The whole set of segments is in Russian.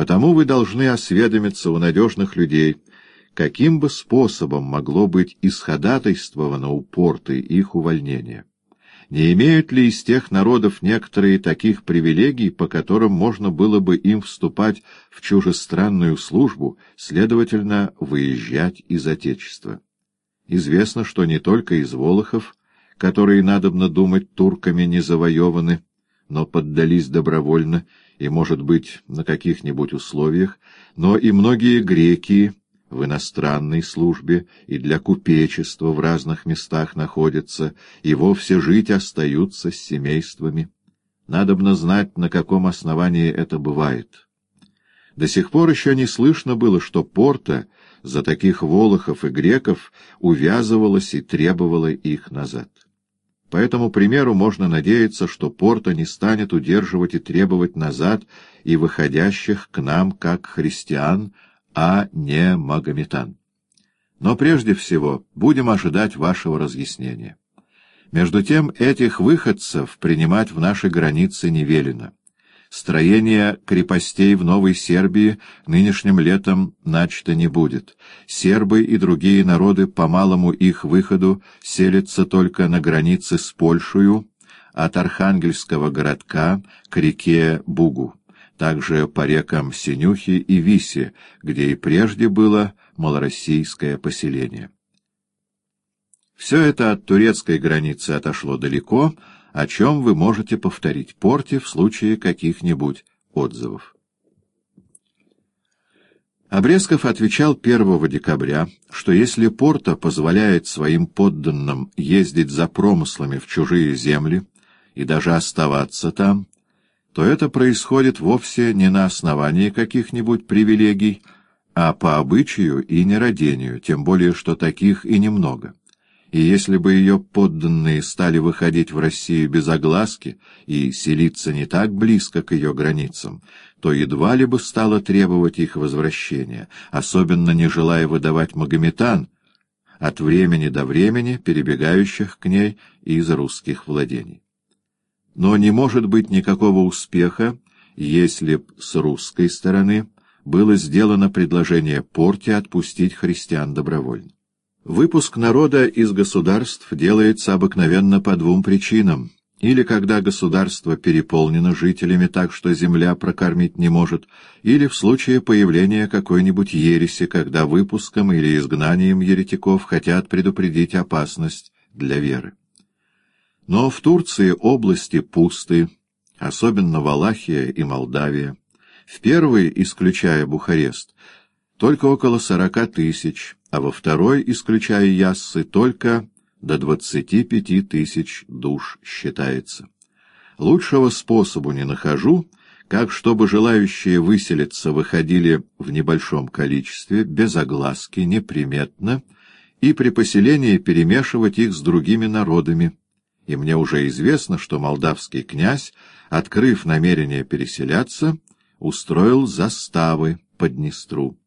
Потому вы должны осведомиться у надежных людей, каким бы способом могло быть исходатайствовано у порты их увольнение. Не имеют ли из тех народов некоторые таких привилегий, по которым можно было бы им вступать в чужестранную службу, следовательно, выезжать из Отечества? Известно, что не только из Волохов, которые, надобно думать, турками не завоеваны, но поддались добровольно и, может быть, на каких-нибудь условиях, но и многие греки в иностранной службе и для купечества в разных местах находятся и вовсе жить остаются с семействами. Надобно знать, на каком основании это бывает. До сих пор еще не слышно было, что порта за таких волохов и греков увязывалась и требовала их назад. По этому примеру можно надеяться, что порта не станет удерживать и требовать назад и выходящих к нам как христиан, а не магометан. Но прежде всего будем ожидать вашего разъяснения. Между тем, этих выходцев принимать в наши границы не велено. Строение крепостей в Новой Сербии нынешним летом начато не будет. Сербы и другие народы по малому их выходу селятся только на границе с Польшею, от Архангельского городка к реке Бугу также по рекам Синюхи и Висе, где и прежде было малороссийское поселение. Все это от турецкой границы отошло далеко, о чем вы можете повторить порте в случае каких-нибудь отзывов. Обрезков отвечал 1 декабря, что если Порта позволяет своим подданным ездить за промыслами в чужие земли и даже оставаться там, то это происходит вовсе не на основании каких-нибудь привилегий, а по обычаю и нерадению, тем более что таких и немного. И если бы ее подданные стали выходить в Россию без огласки и селиться не так близко к ее границам, то едва ли бы стало требовать их возвращения, особенно не желая выдавать магометан, от времени до времени перебегающих к ней из русских владений. Но не может быть никакого успеха, если б с русской стороны было сделано предложение Порте отпустить христиан добровольно. Выпуск народа из государств делается обыкновенно по двум причинам. Или когда государство переполнено жителями так, что земля прокормить не может, или в случае появления какой-нибудь ереси, когда выпуском или изгнанием еретиков хотят предупредить опасность для веры. Но в Турции области пусты, особенно Валахия и Молдавия. В первой, исключая Бухарест, только около сорока тысяч, а во второй, исключая Яссы, только до двадцати пяти тысяч душ считается. Лучшего способу не нахожу, как чтобы желающие выселиться выходили в небольшом количестве, без огласки, неприметно, и при поселении перемешивать их с другими народами, и мне уже известно, что молдавский князь, открыв намерение переселяться, устроил заставы под Днестру.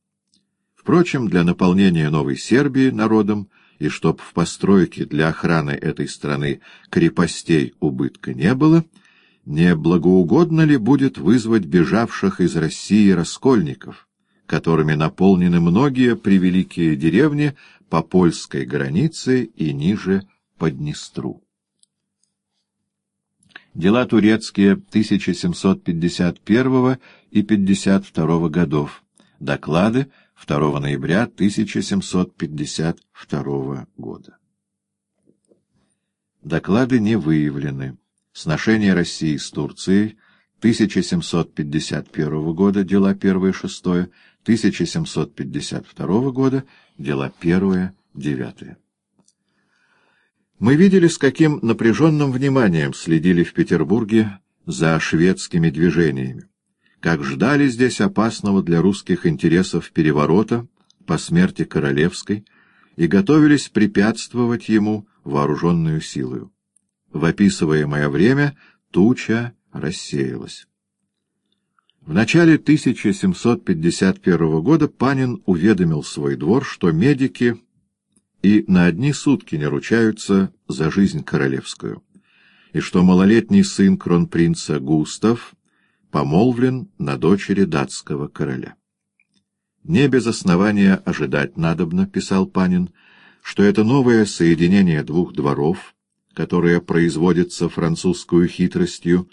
Впрочем, для наполнения Новой Сербии народом и чтоб в постройке для охраны этой страны крепостей убытка не было, не благоугодно ли будет вызвать бежавших из России раскольников, которыми наполнены многие превеликие деревни по польской границе и ниже по Днестру? Дела турецкие 1751 и 52 годов. Доклады 2 ноября 1752 года. Доклады не выявлены. Сношение России с Турцией 1751 года, дела 1-6, 1752 года, дела 1-9. Мы видели, с каким напряженным вниманием следили в Петербурге за шведскими движениями, как ждали здесь опасного для русских интересов переворота по смерти Королевской и готовились препятствовать ему вооруженную силою. В описываемое время туча рассеялась. В начале 1751 года Панин уведомил свой двор, что медики и на одни сутки не ручаются за жизнь королевскую, и что малолетний сын кронпринца Густав помолвлен на дочери датского короля. Не без основания ожидать надобно, писал Панин, что это новое соединение двух дворов, которое производится французскую хитростью,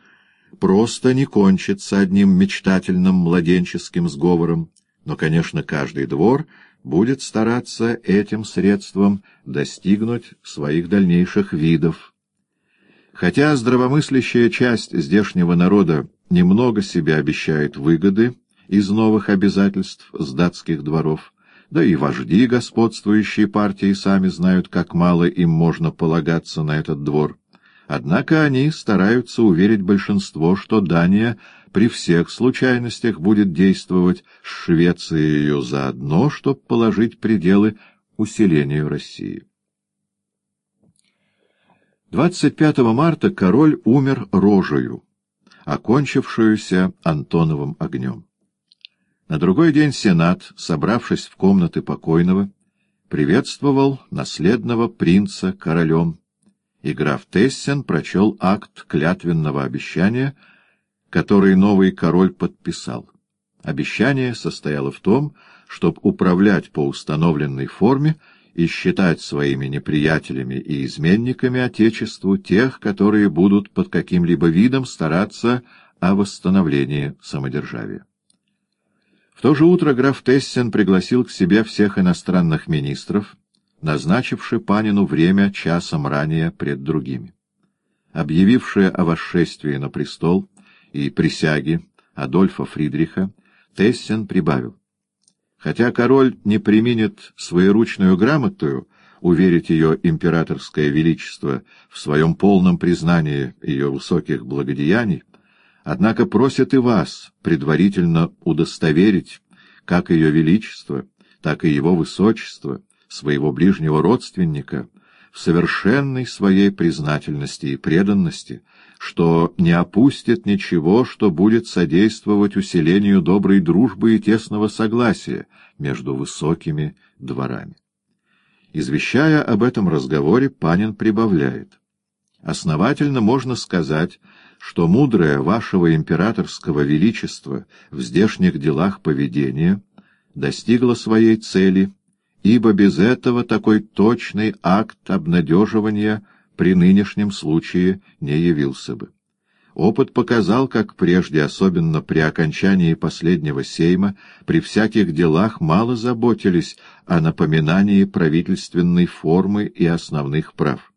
просто не кончится одним мечтательным младенческим сговором, но, конечно, каждый двор будет стараться этим средством достигнуть своих дальнейших видов. Хотя здравомыслящая часть здешнего народа немного себе обещает выгоды из новых обязательств с датских дворов, да и вожди господствующей партии сами знают, как мало им можно полагаться на этот двор. Однако они стараются уверить большинство, что Дания при всех случайностях будет действовать с Швецией заодно, чтобы положить пределы усилению России. 25 марта король умер рожею, окончившуюся Антоновым огнем. На другой день Сенат, собравшись в комнаты покойного, приветствовал наследного принца королем, и граф Тессен прочел акт клятвенного обещания, который новый король подписал. Обещание состояло в том, чтобы управлять по установленной форме и считать своими неприятелями и изменниками Отечеству тех, которые будут под каким-либо видом стараться о восстановлении самодержавия. В то же утро граф Тессен пригласил к себе всех иностранных министров, назначивший Панину время часом ранее пред другими. Объявившие о восшествии на престол и присяге Адольфа Фридриха, Тессен прибавил. Хотя король не применит своеручную грамотую уверить ее императорское величество в своем полном признании ее высоких благодеяний, Однако просят и вас предварительно удостоверить как ее величество, так и его высочество, своего ближнего родственника, в совершенной своей признательности и преданности, что не опустит ничего, что будет содействовать усилению доброй дружбы и тесного согласия между высокими дворами. Извещая об этом разговоре, Панин прибавляет. Основательно можно сказать, что мудрое вашего императорского величества в здешних делах поведения достигло своей цели, ибо без этого такой точный акт обнадеживания при нынешнем случае не явился бы. Опыт показал, как прежде, особенно при окончании последнего сейма, при всяких делах мало заботились о напоминании правительственной формы и основных прав.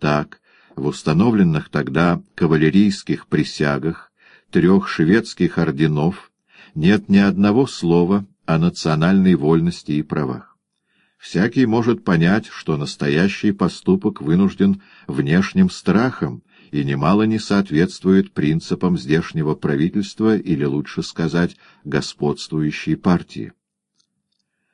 Так, в установленных тогда кавалерийских присягах трех шведских орденов нет ни одного слова о национальной вольности и правах. Всякий может понять, что настоящий поступок вынужден внешним страхом и немало не соответствует принципам здешнего правительства или, лучше сказать, господствующей партии.